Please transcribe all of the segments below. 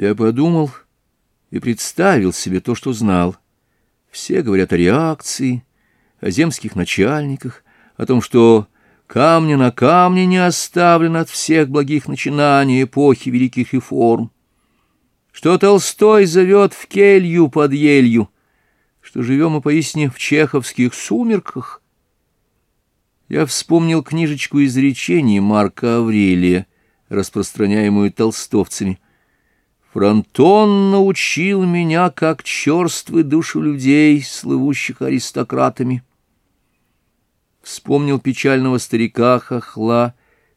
Я подумал и представил себе то, что знал. Все говорят о реакции, о земских начальниках, о том, что камня на камне не оставлено от всех благих начинаний эпохи великих реформ, что Толстой зовет в келью под елью, что живем мы поистине в чеховских сумерках. Я вспомнил книжечку изречений Марка Аврелия, распространяемую толстовцами — Фронтон научил меня, как черствы душу людей, слывущих аристократами. Вспомнил печального старика Хохла,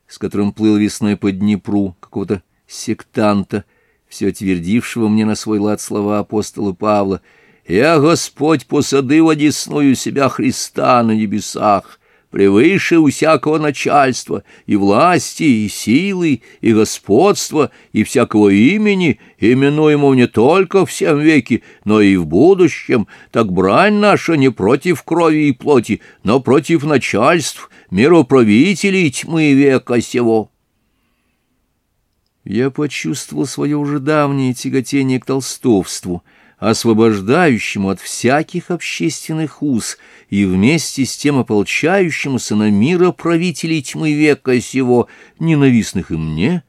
с которым плыл весной по Днепру, какого-то сектанта, все твердившего мне на свой лад слова апостола Павла. «Я, Господь, посадил одесную себя Христа на небесах, превыше у всякого начальства, и власти, и силы, и господства, и всякого имени, именуемого не только в всем веке, но и в будущем, так брань наша не против крови и плоти, но против начальств, мироправителей тьмы века сего». Я почувствовал свое уже давнее тяготение к толстовству — освобождающему от всяких общественных уз и вместе с тем ополчающемуся на мира правителей тьмы века сего, ненавистных и мне,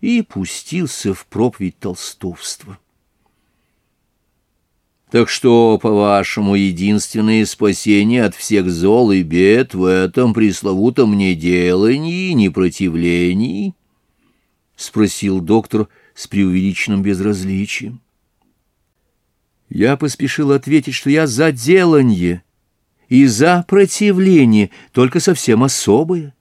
и пустился в проповедь толстовства. Так что, по-вашему, единственное спасение от всех зол и бед в этом пресловутом неделании и непротивлении? — спросил доктор с преувеличенным безразличием. Я поспешил ответить, что я за деланье и за противление, только совсем особое.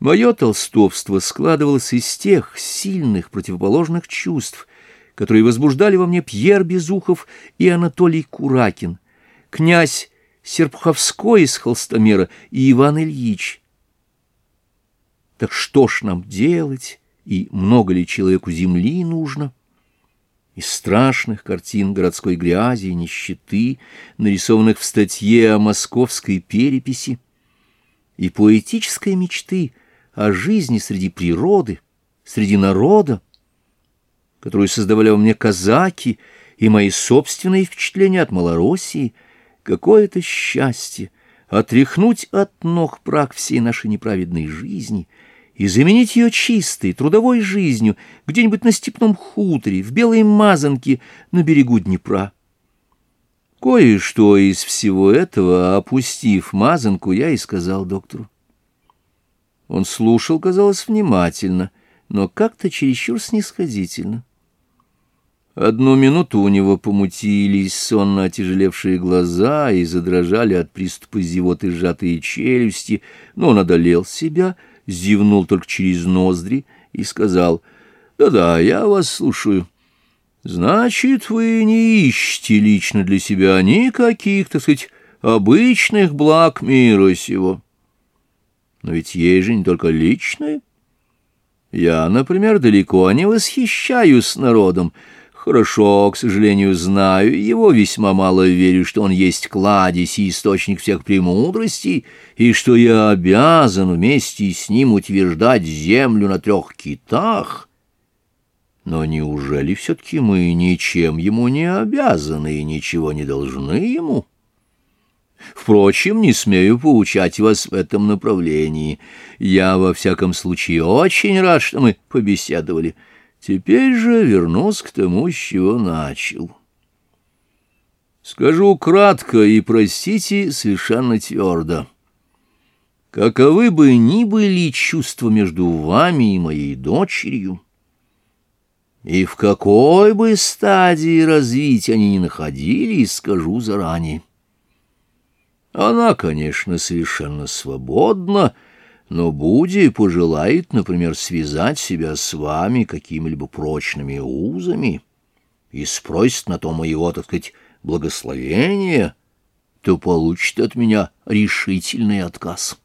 Мое толстовство складывалось из тех сильных противоположных чувств, которые возбуждали во мне Пьер Безухов и Анатолий Куракин, князь Серпуховской из Холстомера и Иван Ильич. Так что ж нам делать, и много ли человеку земли нужно? — из страшных картин городской грязи и нищеты, нарисованных в статье о московской переписи, и поэтической мечты о жизни среди природы, среди народа, которую создавали во мне казаки и мои собственные впечатления от Малороссии, какое-то счастье отряхнуть от ног прах всей нашей неправедной жизни — и заменить ее чистой, трудовой жизнью где-нибудь на степном хуторе, в белой мазанке на берегу Днепра. Кое-что из всего этого, опустив мазанку, я и сказал доктору. Он слушал, казалось, внимательно, но как-то чересчур снисходительно. Одну минуту у него помутились сонно отяжелевшие глаза и задрожали от приступа зевоты сжатые челюсти, но он одолел себя — зевнул только через ноздри и сказал, «Да-да, я вас слушаю». «Значит, вы не ищете лично для себя никаких, так сказать, обычных благ мира сего. Но ведь есть же не только личные. Я, например, далеко не восхищаюсь народом, — Хорошо, к сожалению, знаю его, весьма мало верю, что он есть кладезь и источник всех премудростей, и что я обязан вместе с ним утверждать землю на трех китах. Но неужели все-таки мы ничем ему не обязаны и ничего не должны ему? Впрочем, не смею поучать вас в этом направлении. Я, во всяком случае, очень рад, что мы побеседовали». Теперь же вернусь к тому, с чего начал. Скажу кратко и, простите, совершенно твердо. Каковы бы ни были чувства между вами и моей дочерью, и в какой бы стадии развития они ни находились, скажу заранее. Она, конечно, совершенно свободна, — но Буди пожелает, например, связать себя с вами какими-либо прочными узами и спросит на то моего, так сказать, благословения, то получит от меня решительный отказ.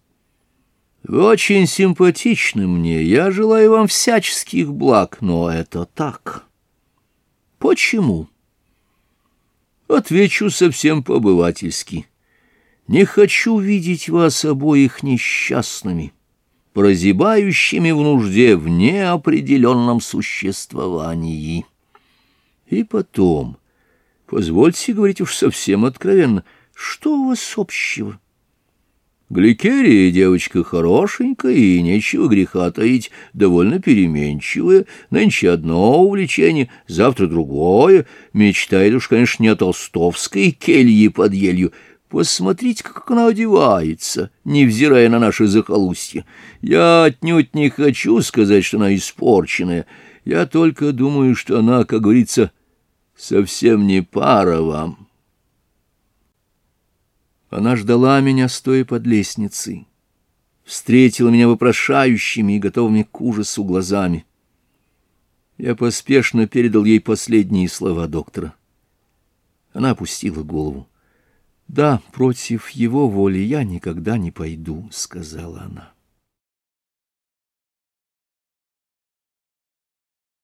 Вы очень симпатичны мне, я желаю вам всяческих благ, но это так. Почему? Отвечу совсем по-обывательски. Не хочу видеть вас обоих несчастными, прозябающими в нужде в неопределенном существовании. И потом, позвольте говорить уж совсем откровенно, что у вас общего? Гликерия девочка хорошенькая, и нечего греха таить, довольно переменчивая, нынче одно увлечение, завтра другое, мечтает уж, конечно, не о толстовской келье под елью, Посмотрите, как она одевается, невзирая на наши захолустья. Я отнюдь не хочу сказать, что она испорченная. Я только думаю, что она, как говорится, совсем не пара вам. Она ждала меня, стоя под лестницей. Встретила меня вопрошающими и готовыми к ужасу глазами. Я поспешно передал ей последние слова доктора. Она опустила голову. Да, против его воли я никогда не пойду, сказала она.